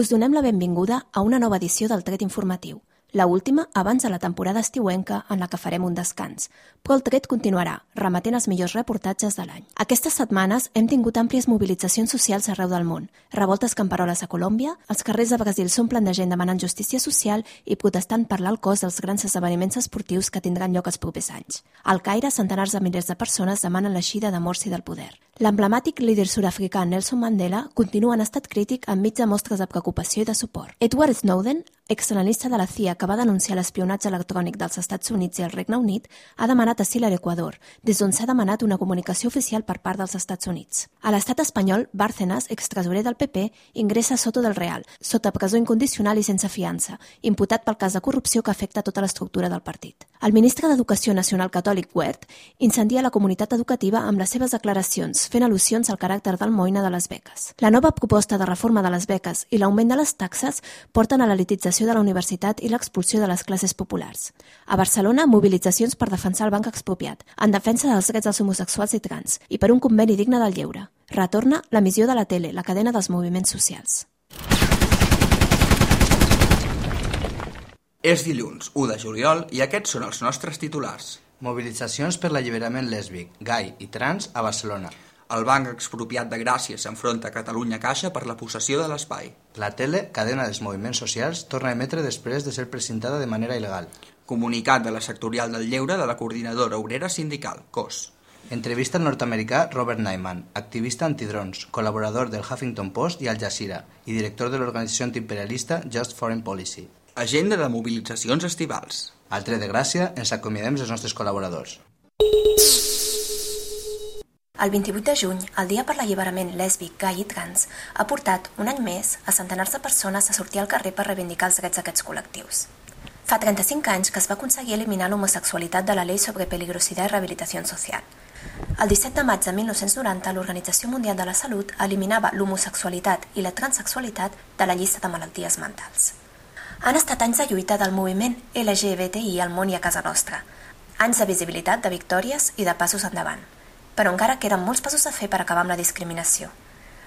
Us donem la benvinguda a una nova edició del Tret Informatiu, la última abans de la temporada estiuenca en la que farem un descans, però el tret continuarà, remetent els millors reportatges de l'any. Aquestes setmanes hem tingut àmplies mobilitzacions socials arreu del món, revoltes camperoles a Colòmbia, els carrers de Brasil s'omplen de gent demanant justícia social i protestant per l'alt cost dels grans esdeveniments esportius que tindran lloc els propers anys. Al Caire, centenars de milers de persones demanen l'eixida de Morsi del poder. L'emblemàtic líder sud-africà Nelson Mandela continua en estat crític enmig de mostres de preocupació i de suport. Edward Snowden, exanalista de la CIA que va denunciar l'espionatge electrònic dels Estats Units i el Regne Unit, ha demanat asil a l'Equador, des d'on s'ha demanat una comunicació oficial per part dels Estats Units. A l'estat espanyol, Bárcenas, extresorer del PP, ingressa a Soto del Real, sota presó incondicional i sense fiança, imputat pel cas de corrupció que afecta tota l'estructura del partit. El ministre d'Educació Nacional Catòlic Wert incendia la comunitat educativa amb les seves declaracions, fent al·lusions al caràcter d'almoina de les beques. La nova proposta de reforma de les beques i l'augment de les taxes porten a l'elitització de la universitat i l'expulsió de les classes populars. A Barcelona, mobilitzacions per defensar el banc expropiat, en defensa dels drets dels homosexuals i trans, i per un conveni digne del lleure. Retorna l'emissió de la tele, la cadena dels moviments socials. És dilluns, 1 de juliol, i aquests són els nostres titulars. Mobilitzacions per l'alliberament lèsbic, gai i trans a Barcelona. El Banc Expropiat de Gràcia s'enfronta a Catalunya Caixa per la possessió de l'espai. La tele, cadena dels moviments socials, torna a emetre després de ser presentada de manera il·legal. Comunicat de la sectorial del lleure de la Coordinadora Obrera Sindical, COS. Entrevista al nord-americà Robert Nyman, activista antidrons, col·laborador del Huffington Post i Al Jazeera i director de l'organització antiimperialista Just Foreign Policy. Agenda de mobilitzacions estivals. Al tret de Gràcia ens acomiadem dels nostres col·laboradors. El 28 de juny, el Dia per l'Alliberament Lèsbic, Gai i Trans, ha portat, un any més, a centenars de persones a sortir al carrer per reivindicar els drets d'aquests col·lectius. Fa 35 anys que es va aconseguir eliminar l'homosexualitat de la Llei sobre Peligrosidad i Rehabilitació Social. El 17 de maig de 1990, l'Organització Mundial de la Salut eliminava l'homosexualitat i la transexualitat de la llista de malalties mentals. Han estat anys de lluita del moviment LGBTI al món i a casa nostra, anys de visibilitat, de victòries i de passos endavant però encara queden molts passos a fer per acabar amb la discriminació.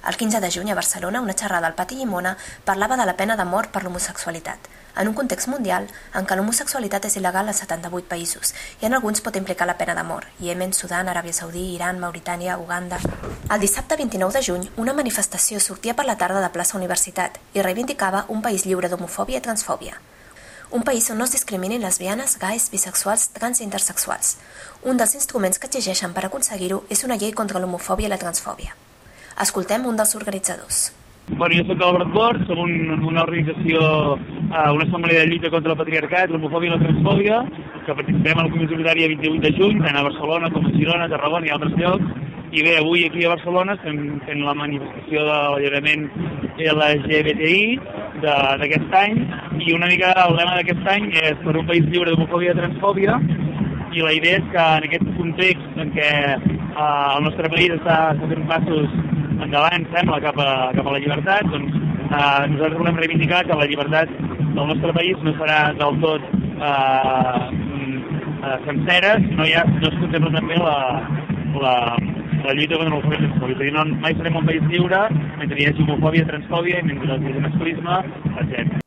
El 15 de juny a Barcelona, una xerrada al Pati Llimona parlava de la pena de mort per l'homosexualitat, en un context mundial en què l'homosexualitat és il·legal a 78 països i en alguns pot implicar la pena de mort, Yemen, Sudan, Aràbia Saudí, Iran, Mauritània, Uganda... El dissabte 29 de juny, una manifestació sortia per la tarda de plaça Universitat i reivindicava un país lliure d'homofòbia i transfòbia. Un país on no es discriminin lesbianes, gais, bisexuals, trans i intersexuals. Un dels instruments que exigeixen per aconseguir-ho és una llei contra l'homofòbia i la transfòbia. Escoltem un dels organitzadors. Bueno, jo soc Albert Bord, som un, una organització, uh, una assemblea de lluita contra el patriarcat, l'homofòbia i la transfòbia, que participem a la Comissió Solidària 28 de juny, tant a Barcelona com a Girona, Tarragona i altres llocs. I bé, avui aquí a Barcelona estem fent la manifestació de l'alliberament LGBTI d'aquest any. I una mica el lema d'aquest any és per un país lliure d'homofòbia i transfòbia i la idea és que en aquest context en què uh, el nostre país està, fent passos endavant, sembla, cap a, cap a la llibertat, doncs eh, nosaltres volem reivindicar que la llibertat del nostre país no serà del tot eh, eh, sencera no, hi ha, no es contempla també la, la, la lluita contra l'homofòbia i transfòbia. Dir, no, mai serem un país lliure mentre hi hagi homofòbia, transfòbia i mentre hi hagi masclisme, etc.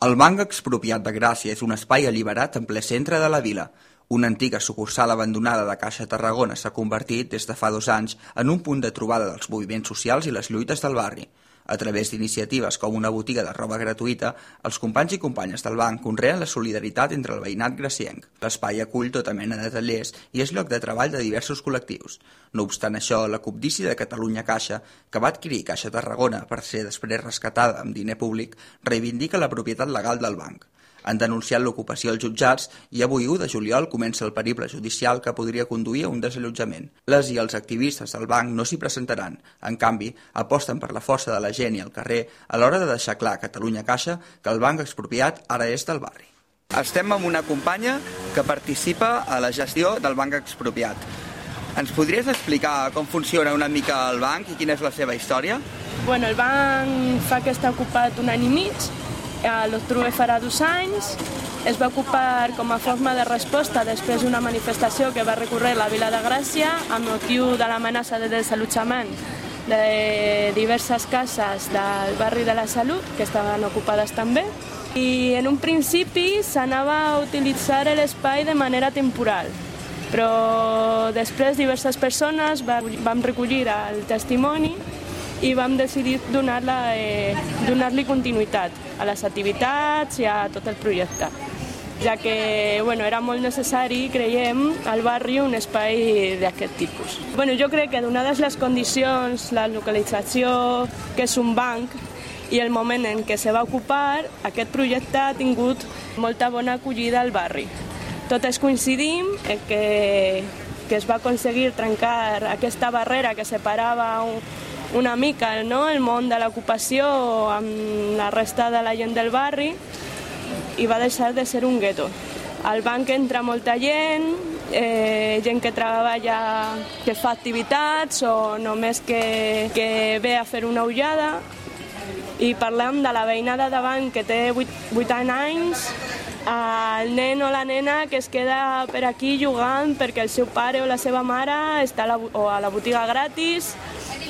El Banc Expropiat de Gràcia és un espai alliberat en ple centre de la vila, una antiga sucursal abandonada de Caixa Tarragona s'ha convertit, des de fa dos anys, en un punt de trobada dels moviments socials i les lluites del barri. A través d'iniciatives com una botiga de roba gratuïta, els companys i companyes del banc conreen la solidaritat entre el veïnat gracienc. L'espai acull tota mena de tallers i és lloc de treball de diversos col·lectius. No obstant això, la Copdici de Catalunya Caixa, que va adquirir Caixa Tarragona per ser després rescatada amb diner públic, reivindica la propietat legal del banc. Han denunciat l'ocupació als jutjats i avui 1 de juliol comença el periple judicial que podria conduir a un desallotjament. Les i els activistes del banc no s'hi presentaran. En canvi, aposten per la força de la gent i el carrer a l'hora de deixar clar a Catalunya Caixa que el banc expropiat ara és del barri. Estem amb una companya que participa a la gestió del banc expropiat. Ens podries explicar com funciona una mica el banc i quina és la seva història? Bueno, el banc fa que està ocupat un any i mig a l'octubre farà dos anys, es va ocupar com a forma de resposta després d'una manifestació que va recórrer la Vila de Gràcia amb motiu de l'amenaça de desallotjament de diverses cases del barri de la Salut, que estaven ocupades també, i en un principi s'anava a utilitzar l'espai de manera temporal, però després diverses persones vam recollir el testimoni i vam decidir donar-li eh, donar continuïtat a les activitats i a tot el projecte ja que bueno, era molt necessari, creiem, al barri un espai d'aquest tipus. Bueno, jo crec que donades les condicions, la localització, que és un banc, i el moment en què se va ocupar, aquest projecte ha tingut molta bona acollida al barri. Totes coincidim en que, que es va aconseguir trencar aquesta barrera que separava un, una mica no? el món de l'ocupació amb la resta de la gent del barri i va deixar de ser un gueto. Al banc entra molta gent, eh, gent que treballa, que fa activitats o només que, que ve a fer una ullada. I parlem de la veïna de davant que té 8, 8 anys, el nen o la nena que es queda per aquí jugant perquè el seu pare o la seva mare està a la, o a la botiga gratis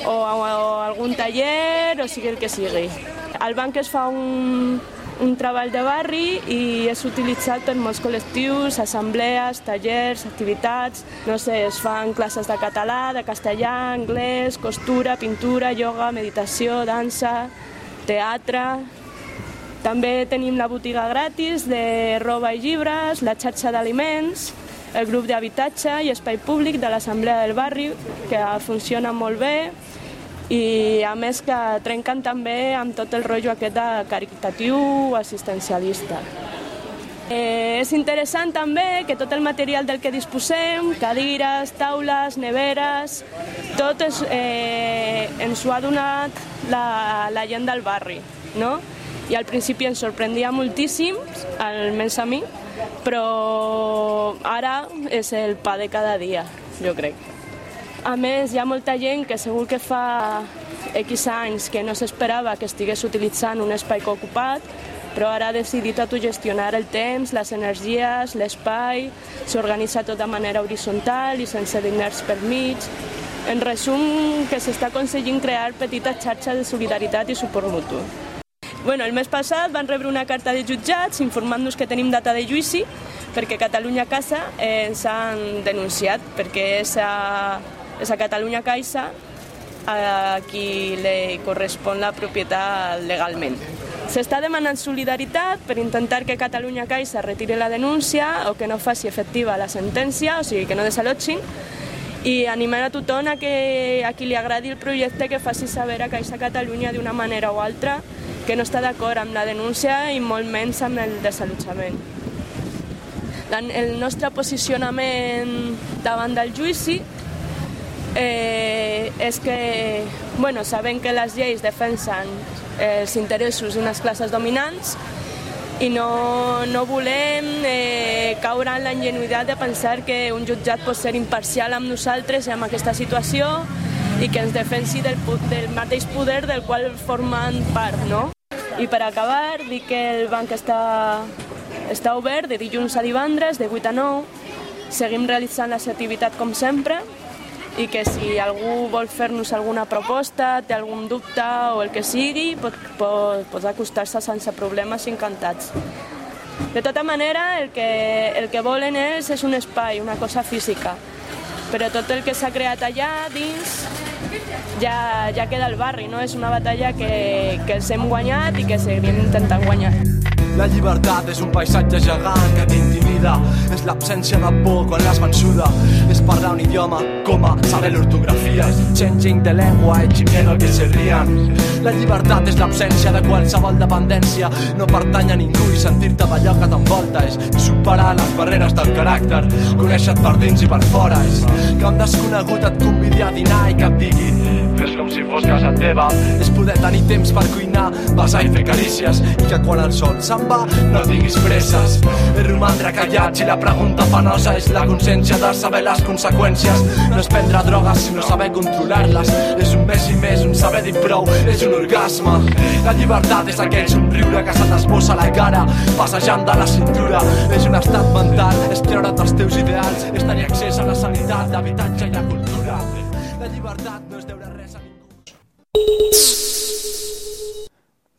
o o algun taller o sigui el que sigui. Al banc es fa un, un treball de barri i és utilitzat per molts col·lectius, assemblees, tallers, activitats, no sé, es fan classes de català, de castellà, anglès, costura, pintura, yoga, meditació, dansa, teatre... També tenim la botiga gratis de roba i llibres, la xarxa d'aliments, el grup d'habitatge i espai públic de l'Assemblea del Barri, que funciona molt bé, i a més que trenquen també amb tot el rotllo aquest de caritatiu assistencialista. Eh, és interessant també que tot el material del que disposem, cadires, taules, neveres, tot és, eh, ens ho ha donat la, la gent del barri, no? I al principi ens sorprendia moltíssim, almenys a mi, però ara és el pa de cada dia, jo crec. A més, hi ha molta gent que segur que fa X anys que no s'esperava que estigués utilitzant un espai ocupat, però ara ha decidit autogestionar el temps, les energies, l'espai, s'organitza tot de manera horitzontal i sense diners per mig. En resum, que s'està aconseguint crear petites xarxes de solidaritat i suport mutu. Bueno, el mes passat van rebre una carta de jutjats informant-nos que tenim data de juïci perquè Catalunya Casa ens han denunciat perquè és a és a Catalunya Caixa a qui li correspon la propietat legalment. S'està demanant solidaritat per intentar que Catalunya Caixa retiri la denúncia o que no faci efectiva la sentència, o sigui, que no desalotgin, i animar a tothom a, que, a qui li agradi el projecte que faci saber a Caixa Catalunya d'una manera o altra que no està d'acord amb la denúncia i molt menys amb el desallotjament. El nostre posicionament davant del juïci eh, és que bueno, sabem que les lleis defensen els interessos d'unes classes dominants i no, no volem eh, caure en la ingenuïtat de pensar que un jutjat pot ser imparcial amb nosaltres amb aquesta situació i que ens defensi del, del mateix poder del qual formen part, no? I per acabar, dic que el banc està, està obert de dilluns a divendres, de 8 a 9. Seguim realitzant la activitat com sempre, i que si algú vol fer-nos alguna proposta, té algun dubte o el que sigui, pot, pot, pot acostar-se sense problemes encantats. De tota manera, el que, el que volen ells és un espai, una cosa física, però tot el que s'ha creat allà dins ja, ja queda al barri, no? És una batalla que, que els hem guanyat i que seguim intentant guanyar. La llibertat és un paisatge gegant que t'intimida És l'absència de por quan l'has vençuda. És parlar un idioma com a saber l'ortografia. Changing de lengua y miedo que se rían. La llibertat és l'absència de qualsevol dependència. No pertany a ningú i sentir-te d'allò que t'envolta És superar les barreres del caràcter. Conèixer-te per dins i per fora És que un desconegut et convidi a dinar i que et digui Fes com si fos casa teva. És poder tenir temps per cuinar, besar i fer carícies I que quan el sol se'n va no tinguis presses. És romandre callat si la pregunta penosa és la consciència de saber les conseqüències. No és prendre drogues sinó saber controlar-les. És un més i més, un saber dir prou, és un orgasme. La llibertat és aquell somriure que se t'esbossa la cara Passejant de la cintura. És un estat mental, és treure't dels teus ideals És tenir accés a la sanitat, l'habitatge i la cultura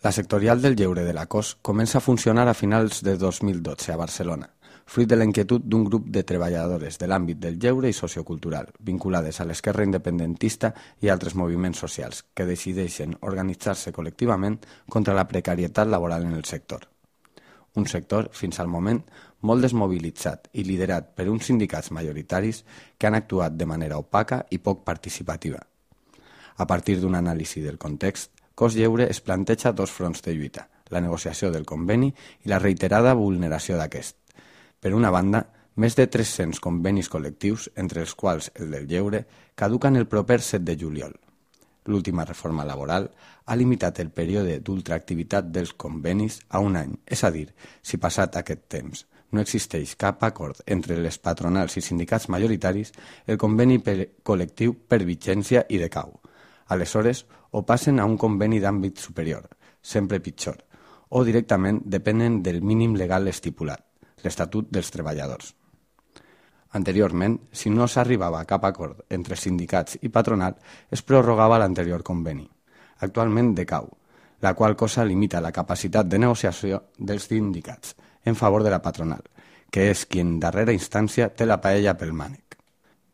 La sectorial del lleure de la COS comença a funcionar a finals de 2012 a Barcelona, fruit de la inquietud d'un grup de treballadores de l'àmbit del lleure i sociocultural, vinculades a l'esquerra independentista i altres moviments socials, que decideixen organitzar-se col·lectivament contra la precarietat laboral en el sector. Un sector, fins al moment, molt desmobilitzat i liderat per uns sindicats majoritaris que han actuat de manera opaca i poc participativa. A partir d'un anàlisi del context, Cos Lleure es planteja dos fronts de lluita, la negociació del conveni i la reiterada vulneració d'aquest. Per una banda, més de 300 convenis col·lectius, entre els quals el del lleure, caduquen el proper 7 de juliol. L'última reforma laboral ha limitat el període d'ultraactivitat dels convenis a un any, és a dir, si passat aquest temps no existeix cap acord entre les patronals i sindicats majoritaris, el conveni col·lectiu per vigència i decau. Aleshores, o passen a un conveni d'àmbit superior, sempre pitjor, o directament depenen del mínim legal estipulat, l'Estatut dels Treballadors. Anteriorment, si no s'arribava a cap acord entre sindicats i patronal, es prorrogava l'anterior conveni. Actualment decau, la qual cosa limita la capacitat de negociació dels sindicats en favor de la patronal, que és qui en darrera instància té la paella pel mànec.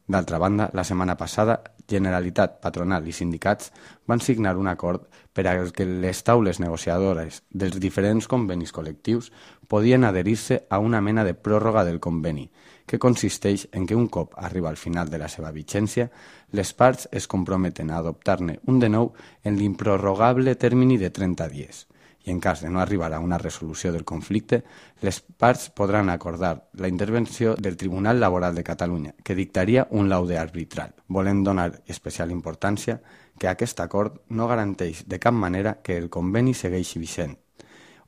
D'altra banda, la setmana passada Generalitat, patronal i sindicats van signar un acord per a que les taules negociadores dels diferents convenis col·lectius podien adherir-se a una mena de pròrroga del conveni, que consisteix en que un cop arriba al final de la seva vigència, les parts es comprometen a adoptar-ne un de nou en l'improrrogable termini de 30 dies i en cas de no arribar a una resolució del conflicte, les parts podran acordar la intervenció del Tribunal Laboral de Catalunya, que dictaria un laude arbitral. Volem donar especial importància que aquest acord no garanteix de cap manera que el conveni segueixi vigent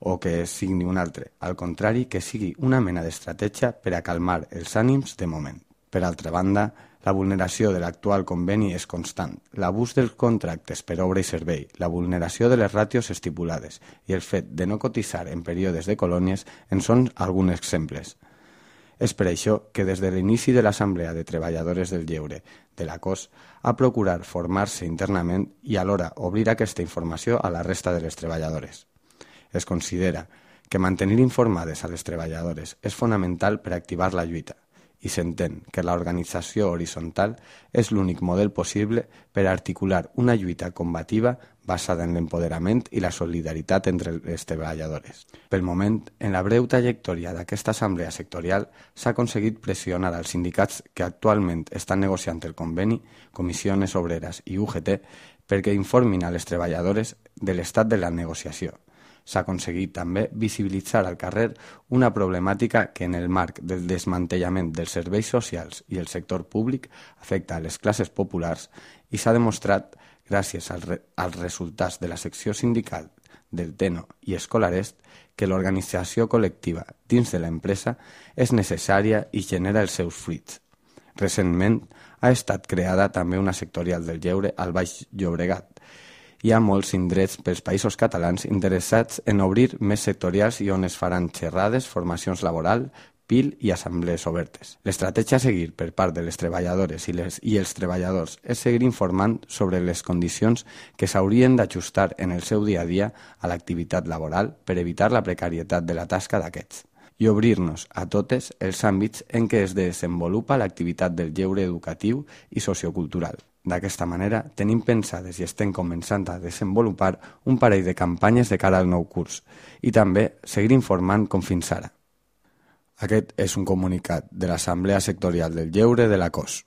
o que es signi un altre, al contrari que sigui una mena d'estratègia per a calmar els ànims de moment. Per altra banda, la vulneració de l'actual conveni és constant, l'abús dels contractes per obra i servei, la vulneració de les ràtios estipulades i el fet de no cotitzar en períodes de colònies en són alguns exemples. És per això que des de l'inici de l'Assemblea de Treballadores del Lleure de la COS ha procurar formar-se internament i alhora obrir aquesta informació a la resta de les treballadores. Es considera que mantenir informades a les treballadores és fonamental per activar la lluita, i s'entén que l'organització horitzontal és l'únic model possible per articular una lluita combativa basada en l'empoderament i la solidaritat entre les treballadores. Pel moment, en la breu trajectòria d'aquesta assemblea sectorial s'ha aconseguit pressionar als sindicats que actualment estan negociant el conveni, Comissiones Obreres i UGT, perquè informin a les treballadores de l'estat de la negociació, S'ha aconseguit també visibilitzar al carrer una problemàtica que en el marc del desmantellament dels serveis socials i el sector públic afecta a les classes populars i s'ha demostrat, gràcies als, re als resultats de la secció sindical del Teno i Escolarest, que l'organització col·lectiva dins de l'empresa és necessària i genera els seus fruits. Recentment ha estat creada també una sectorial del lleure al Baix Llobregat, hi ha molts indrets pels països catalans interessats en obrir més sectorials i on es faran xerrades, formacions laboral, PIL i assemblees obertes. L'estratègia a seguir per part de les treballadores i, les, i els treballadors és seguir informant sobre les condicions que s'haurien d'ajustar en el seu dia a dia a l'activitat laboral per evitar la precarietat de la tasca d'aquests i obrir-nos a totes els àmbits en què es desenvolupa l'activitat del lleure educatiu i sociocultural. D'aquesta manera, tenim pensades i estem començant a desenvolupar un parell de campanyes de cara al nou curs i també seguir informant com fins ara. Aquest és un comunicat de l'Assemblea Sectorial del Lleure de la COS.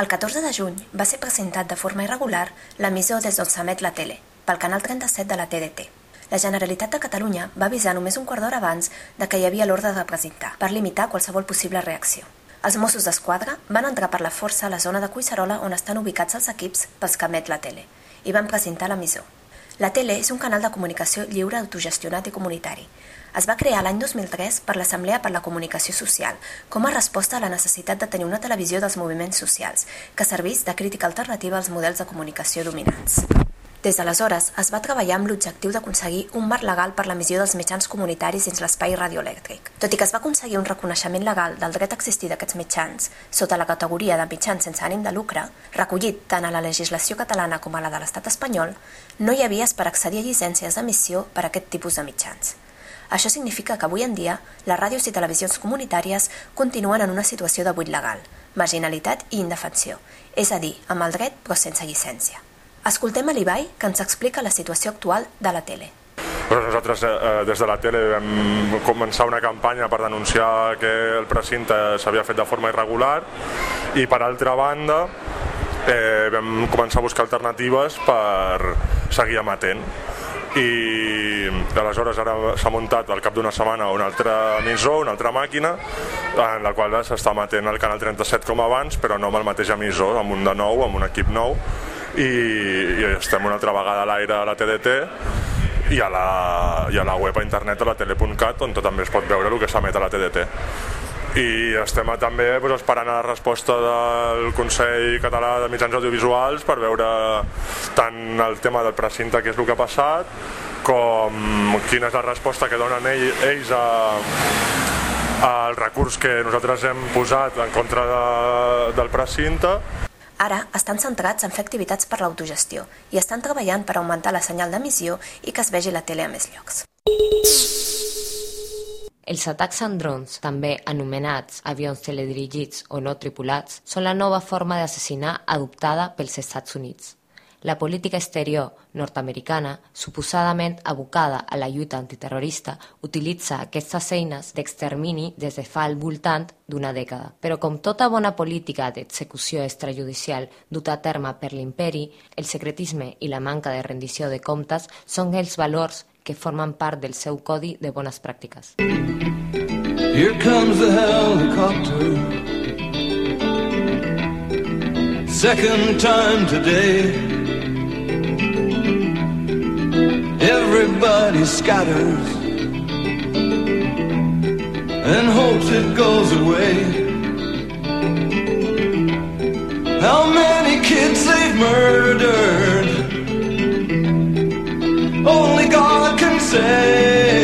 El 14 de juny va ser presentat de forma irregular l'emissió des d'on s'emet la tele, pel canal 37 de la TDT la Generalitat de Catalunya va avisar només un quart d'hora abans de que hi havia l'ordre de presentar, per limitar qualsevol possible reacció. Els Mossos d'Esquadra van entrar per la força a la zona de Cuissarola on estan ubicats els equips pels que emet la tele i van presentar l'emissor. La tele és un canal de comunicació lliure, autogestionat i comunitari. Es va crear l'any 2003 per l'Assemblea per la Comunicació Social, com a resposta a la necessitat de tenir una televisió dels moviments socials, que servís de crítica alternativa als models de comunicació dominants. Des d'aleshores es va treballar amb l'objectiu d'aconseguir un marc legal per l'emissió dels mitjans comunitaris dins l'espai radioelèctric. Tot i que es va aconseguir un reconeixement legal del dret a existir d'aquests mitjans, sota la categoria de mitjans sense ànim de lucre, recollit tant a la legislació catalana com a la de l'estat espanyol, no hi ha vies per accedir a llicències d'emissió per a aquest tipus de mitjans. Això significa que avui en dia les ràdios i televisions comunitàries continuen en una situació de buit legal, marginalitat i indefensió, és a dir, amb el dret però sense llicència. Escoltem a l'Ibai, que ens explica la situació actual de la tele. Nosaltres eh, des de la tele vam començar una campanya per denunciar que el precinte s'havia fet de forma irregular i per altra banda eh, vam començar a buscar alternatives per seguir emetent i aleshores ara s'ha muntat al cap d'una setmana un altre emissor, una altra màquina en la qual s'està emetent el canal 37 com abans però no amb el mateix emissor, amb un de nou, amb un equip nou i, i estem una altra vegada a l'aire a la TDT i a la, i a la web a internet a la tele.cat on també es pot veure el que s'emet a la TDT i estem també doncs, esperant la resposta del Consell Català de Mitjans Audiovisuals per veure tant el tema del precinte, que és el que ha passat, com quina és la resposta que donen ell, ells a, al recurs que nosaltres hem posat en contra de, del precinte Ara estan centrats en fer activitats per l'autogestió i estan treballant per augmentar la senyal d'emissió i que es vegi la tele a més llocs. Els atacs amb drons, també anomenats avions teledirigits o no tripulats, són la nova forma d'assassinar adoptada pels Estats Units. La política exterior nord-americana, suposadament abocada a la lluita antiterrorista, utilitza aquestes eines d'extermini des de fa al voltant d'una dècada. Però com tota bona política d'execució extrajudicial duta a terme per l'imperi, el secretisme i la manca de rendició de comptes són els valors que formen part del seu codi de bones pràctiques. Here comes the helicopter Second time today Everybody scatters and hopes it goes away. How many kids they've murdered, only God can say.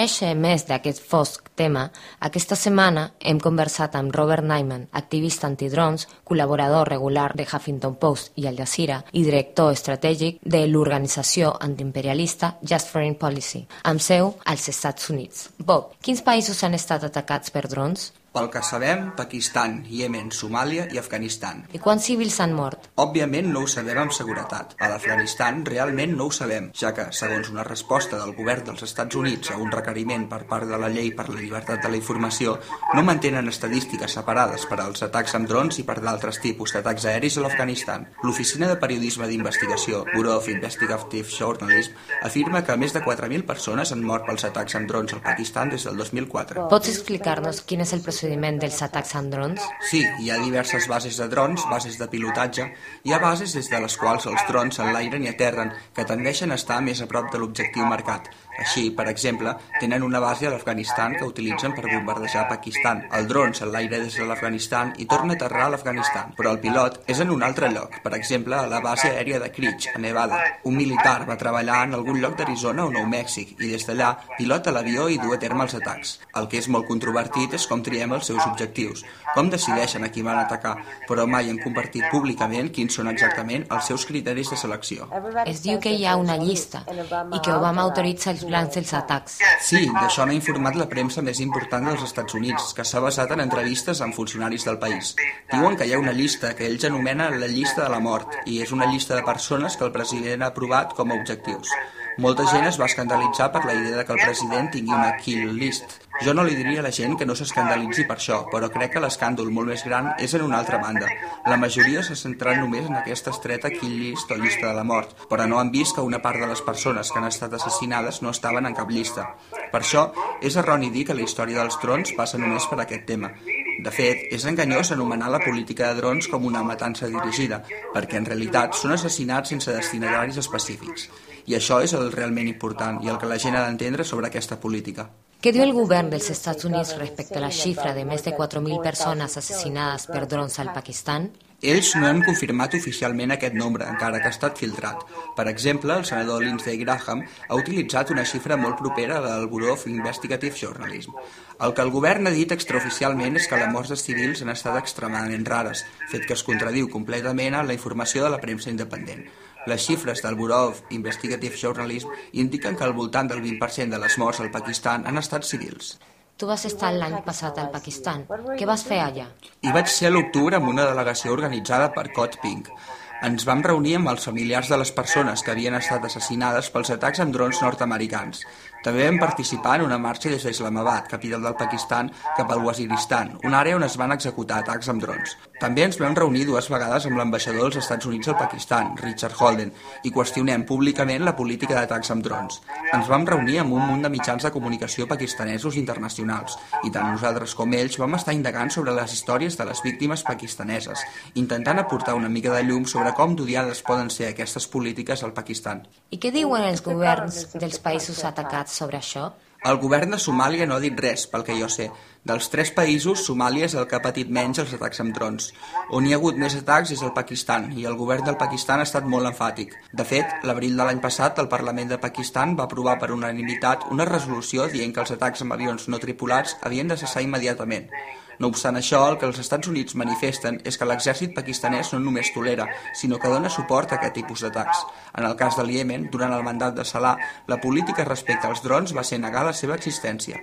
Conèixer més d'aquest fosc tema, aquesta setmana hem conversat amb Robert Nyman, activista antidrons, col·laborador regular de Huffington Post i Al Jazeera i director estratègic de l'organització antiimperialista Just Foreign Policy, amb seu als Estats Units. Bob, quins països han estat atacats per drons? Pel que sabem, Pakistan, Yemen, Somàlia i Afganistan. I quants civils han mort? Òbviament no ho sabem amb seguretat. A l'Afganistan realment no ho sabem, ja que, segons una resposta del govern dels Estats Units a un requeriment per part de la llei per la llibertat de la informació, no mantenen estadístiques separades per als atacs amb drons i per d'altres tipus d'atacs aeris a l'Afganistan. L'Oficina de Periodisme d'Investigació, Bureau of Investigative Journalism, afirma que més de 4.000 persones han mort pels atacs amb drons al Pakistan des del 2004. Pots explicar-nos quin és el procediment procediment dels atacs amb drons? Sí, hi ha diverses bases de drons, bases de pilotatge. Hi ha bases des de les quals els drons s'enlairen i aterren, que tendeixen a estar més a prop de l'objectiu marcat. Així, per exemple, tenen una base a l'Afganistan que utilitzen per bombardejar Pakistan. El dron s'enlaira des de l'Afganistan i torna a aterrar a l'Afganistan, però el pilot és en un altre lloc, per exemple, a la base aèria de Creech, a Nevada. Un militar va treballar en algun lloc d'Arizona o Nou Mèxic i des d'allà pilota l'avió i du a terme els atacs. El que és molt controvertit és com triem els seus objectius, com decideixen a qui van atacar, però mai han compartit públicament quins són exactament els seus criteris de selecció. Es diu que hi ha una llista i que Obama autoritza els plans dels atacs. Sí, d'això n'ha informat la premsa més important dels Estats Units, que s'ha basat en entrevistes amb funcionaris del país. Diuen que hi ha una llista que ells anomenen la llista de la mort, i és una llista de persones que el president ha aprovat com a objectius. Molta gent es va escandalitzar per la idea de que el president tingui una kill list, Jo no li diria a la gent que no s'escandalitzi per això, però crec que l'escàndol molt més gran és en una altra banda. La majoria s'ha centrat només en aquesta estreta kill list o llista de la mort, però no han vist que una part de les persones que han estat assassinades no estaven en cap llista. Per això, és erroni dir que la història dels drons passa només per aquest tema. De fet, és enganyós anomenar la política de drons com una matança dirigida, perquè en realitat són assassinats sense destinataris específics. I això és el realment important i el que la gent ha d'entendre sobre aquesta política. Què diu el govern dels Estats Units respecte a la xifra de més de 4.000 persones assassinades per drons al Pakistan? Ells no han confirmat oficialment aquest nombre, encara que ha estat filtrat. Per exemple, el senador Lindsey Graham ha utilitzat una xifra molt propera del Bureau of Investigative Journalism. El que el govern ha dit extraoficialment és que les morts de civils han estat extremadament rares, fet que es contradiu completament a la informació de la premsa independent. Les xifres del Bureau of Investigative Journalism indiquen que al voltant del 20% de les morts al Pakistan han estat civils. Tu vas estar l'any passat al Pakistan. Què vas fer allà? Hi vaig ser a l'octubre amb una delegació organitzada per Cot Pink. Ens vam reunir amb els familiars de les persones que havien estat assassinades pels atacs amb drons nord-americans. També vam participar en una marxa des d'Islamabad, capital del Pakistan, cap al Waziristan, una àrea on es van executar atacs amb drons. També ens vam reunir dues vegades amb l'ambaixador dels Estats Units al Pakistan, Richard Holden, i qüestionem públicament la política d'atacs amb drons. Ens vam reunir amb un munt de mitjans de comunicació pakistanesos internacionals, i tant nosaltres com ells vam estar indagant sobre les històries de les víctimes pakistaneses, intentant aportar una mica de llum sobre com d'odiades poden ser aquestes polítiques al Pakistan. I què diuen els governs dels països atacats sobre això? El govern de Somàlia no ha dit res, pel que jo sé. Dels tres països, Somàlia és el que ha patit menys els atacs amb drons. On hi ha hagut més atacs és el Pakistan, i el govern del Pakistan ha estat molt enfàtic. De fet, l'abril de l'any passat, el Parlament de Pakistan va aprovar per unanimitat una resolució dient que els atacs amb avions no tripulats havien de cessar immediatament. No obstant això, el que els Estats Units manifesten és que l'exèrcit pakistanès no només tolera, sinó que dona suport a aquest tipus d'atacs. En el cas del Iemen, durant el mandat de Salah, la política respecte als drons va ser negar la seva existència.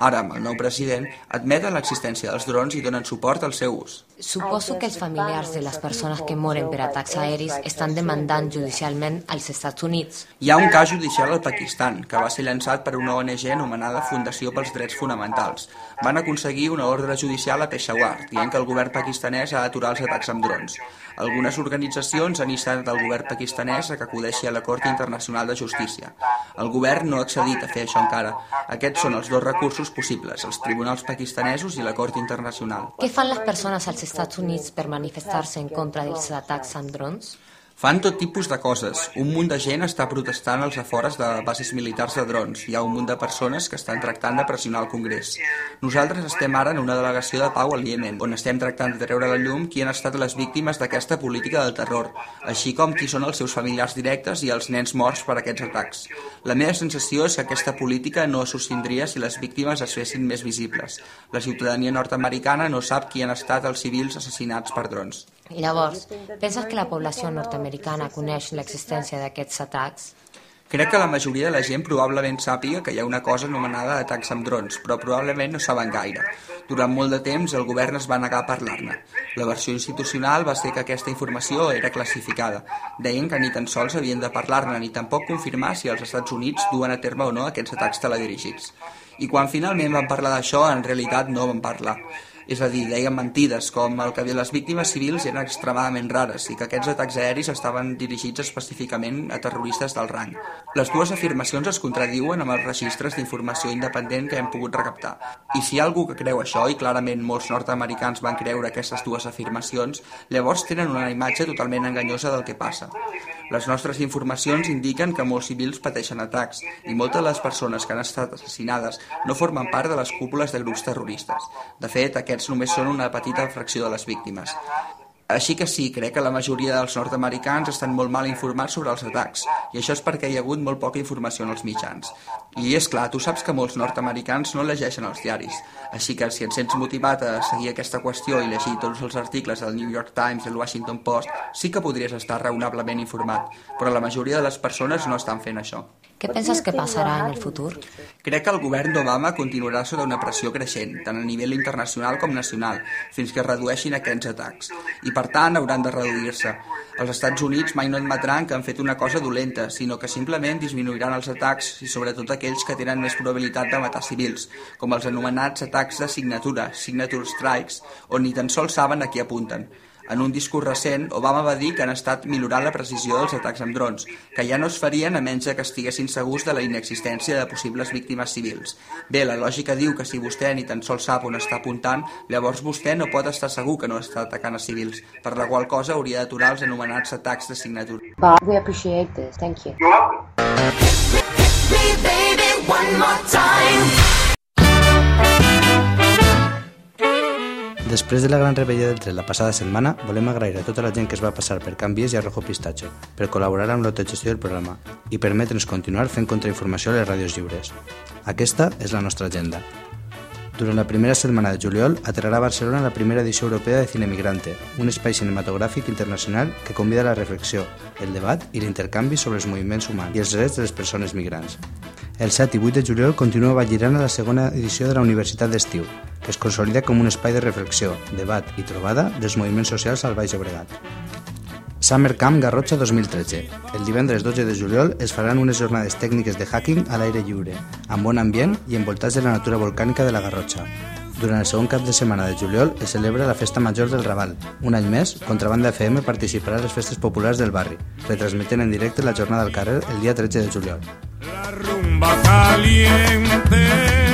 Ara, amb el nou president, admeten l'existència dels drons i donen suport al seu ús. Suposo que els familiars de les persones que moren per atacs aeris estan demandant judicialment als Estats Units. Hi ha un cas judicial al Pakistan, que va ser llançat per una ONG anomenada Fundació pels Drets Fonamentals. Van aconseguir una ordre judicial a Peshawar, dient que el govern pakistanès ha d'aturar els atacs amb drons. Algunes organitzacions han instat el govern pakistanès a que acudeixi a la Cort Internacional de Justícia. El govern no ha accedit a fer això encara. Aquests són els dos recursos possibles, els tribunals pakistanesos i la Cort Internacional. Què fan les persones als Estats Units per manifestar-se en contra dels atacs amb drons? Fan tot tipus de coses. Un munt de gent està protestant als afores de bases militars de drons. Hi ha un munt de persones que estan tractant de pressionar el Congrés. Nosaltres estem ara en una delegació de pau al Iemen, on estem tractant de treure a la llum qui han estat les víctimes d'aquesta política del terror, així com qui són els seus familiars directes i els nens morts per aquests atacs. La meva sensació és que aquesta política no sostindria si les víctimes es fessin més visibles. La ciutadania nord-americana no sap qui han estat els civils assassinats per drons. Llavors, penses que la població nord-americana coneix l'existència d'aquests atacs? Crec que la majoria de la gent probablement sàpiga que hi ha una cosa anomenada atacs amb drons, però probablement no saben gaire. Durant molt de temps el govern es va negar a parlar-ne. La versió institucional va ser que aquesta informació era classificada. Deien que ni tan sols havien de parlar-ne ni tampoc confirmar si els Estats Units duen a terme o no aquests atacs teledirigits. I quan finalment van parlar d'això, en realitat no van parlar. És a dir, deien mentides, com el que les víctimes civils eren extremadament rares i que aquests atacs aeris estaven dirigits específicament a terroristes del rang. Les dues afirmacions es contradiuen amb els registres d'informació independent que hem pogut recaptar. I si hi ha algú que creu això, i clarament molts nord-americans van creure aquestes dues afirmacions, llavors tenen una imatge totalment enganyosa del que passa. Les nostres informacions indiquen que molts civils pateixen atacs i moltes de les persones que han estat assassinades no formen part de les cúpules de grups terroristes. De fet, aquests només són una petita fracció de les víctimes. Així que sí, crec que la majoria dels nord-americans estan molt mal informats sobre els atacs, i això és perquè hi ha hagut molt poca informació en els mitjans. I és clar, tu saps que molts nord-americans no llegeixen els diaris, així que si et sents motivat a seguir aquesta qüestió i llegir tots els articles del New York Times i el Washington Post, sí que podries estar raonablement informat, però la majoria de les persones no estan fent això. Què penses que passarà en el futur? Crec que el govern d'Obama continuarà sota una pressió creixent, tant a nivell internacional com nacional, fins que es redueixin aquests atacs. I per tant hauran de reduir-se. Els Estats Units mai no admetran que han fet una cosa dolenta, sinó que simplement disminuiran els atacs i sobretot aquells que tenen més probabilitat de matar civils, com els anomenats atacs de signatura, signature strikes, on ni tan sols saben a qui apunten. En un discurs recent, Obama va dir que han estat millorant la precisió dels atacs amb drons, que ja no es farien a menys que estiguessin segurs de la inexistència de possibles víctimes civils. Bé, la lògica diu que si vostè ni tan sols sap on està apuntant, llavors vostè no pot estar segur que no està atacant a civils, per la qual cosa hauria d'aturar els anomenats atacs de signatura. But we appreciate this. Thank you. Després de la gran rebel·lió del tren la passada setmana, volem agrair a tota la gent que es va passar per Can Vies i a Rojo Pistacho per col·laborar amb l'autogestió del programa i permetre'ns continuar fent contrainformació a les ràdios lliures. Aquesta és la nostra agenda. Durant la primera setmana de juliol aterrarà a Barcelona la primera edició europea de Cine Migrante, un espai cinematogràfic internacional que convida a la reflexió, el debat i l'intercanvi sobre els moviments humans i els drets de les persones migrants. El 7 i 8 de juliol continua Vallirana la segona edició de la Universitat d'Estiu, es consolida com un espai de reflexió, debat i trobada dels moviments socials al Baix Llobregat. Summer Camp Garrotxa 2013. El divendres 12 de juliol es faran unes jornades tècniques de hacking a l'aire lliure, amb bon ambient i envoltats de la natura volcànica de la Garrotxa. Durant el segon cap de setmana de juliol es celebra la Festa Major del Raval. Un any més, Contrabanda FM participarà a les festes populars del barri, retransmetent en directe la jornada al carrer el dia 13 de juliol. La rumba caliente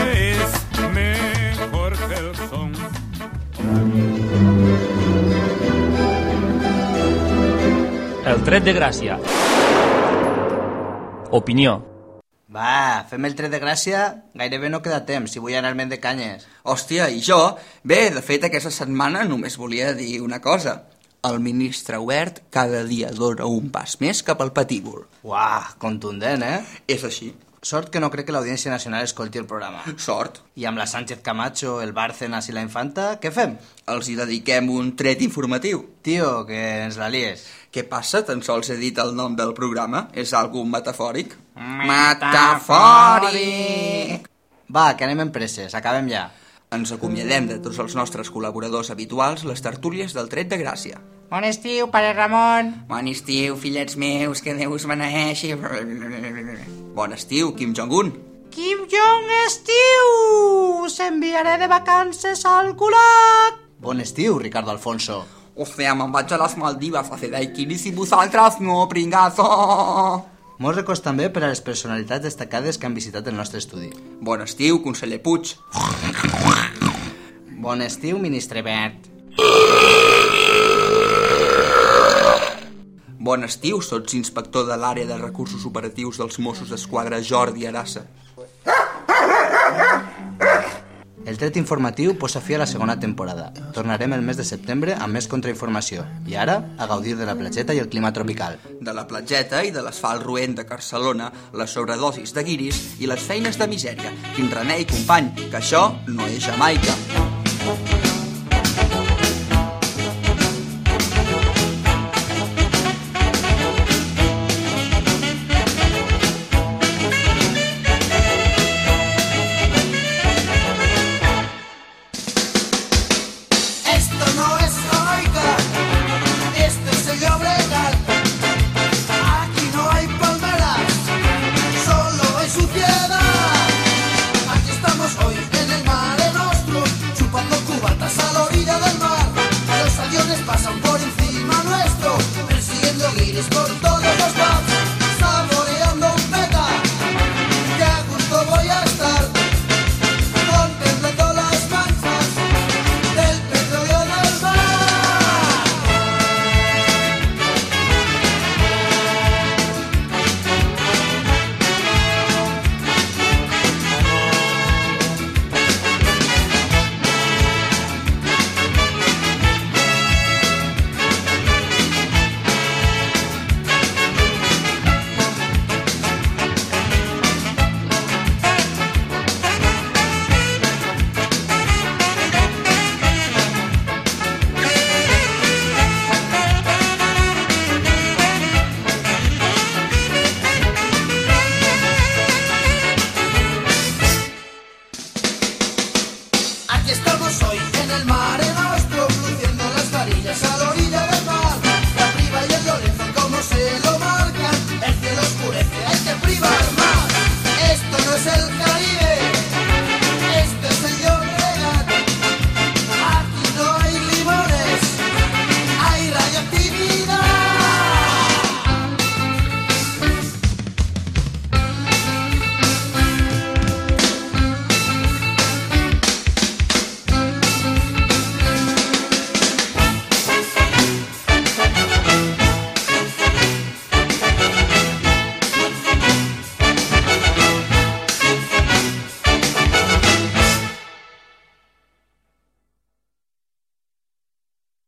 El tret de gràcia. Opinió. Va, fem el tret de gràcia, gairebé no queda temps, si vull anar-me'n de canyes. Hòstia, i jo? Bé, de fet, aquesta setmana només volia dir una cosa. El ministre obert cada dia dona un pas més cap al patíbul. Uah, contundent, eh? És així. Sort que no crec que l'Audiència Nacional escolti el programa. Sort. I amb la Sánchez Camacho, el Bárcenas i la Infanta, què fem? Els hi dediquem un tret informatiu. Tio, que ens la lies. Què passa? Tan sols he dit el nom del programa. És algú metafòric? Metafòric! Va, que anem en presses, acabem ja. Ens acomiadem de tots els nostres col·laboradors habituals les tertúlies del tret de gràcia. Bon estiu, pare Ramon. Bon estiu, fillets meus, que Déu us beneeixi. Bon estiu, Kim Jong-un. Kim Jong estiu! Us enviaré de vacances al Gulag. Bon estiu, Ricardo Alfonso. O sea, me'n vaig a les Maldives a fer daiquiris i vosaltres no, pringazo. Molts records també per a les personalitats destacades que han visitat el nostre estudi. Bon estiu, conseller Puig. Bon estiu, ministre Bert. Bon estiu, sots inspector de l'àrea de recursos operatius dels Mossos d'Esquadra Jordi Arassa. El tret informatiu posa fi a la segona temporada. Tornarem el mes de setembre amb més contrainformació. I ara, a gaudir de la platgeta i el clima tropical. De la platgeta i de l'asfalt roent de Barcelona, les sobredosis de guiris i les feines de misèria. Quin remei, company, que això no és Jamaica.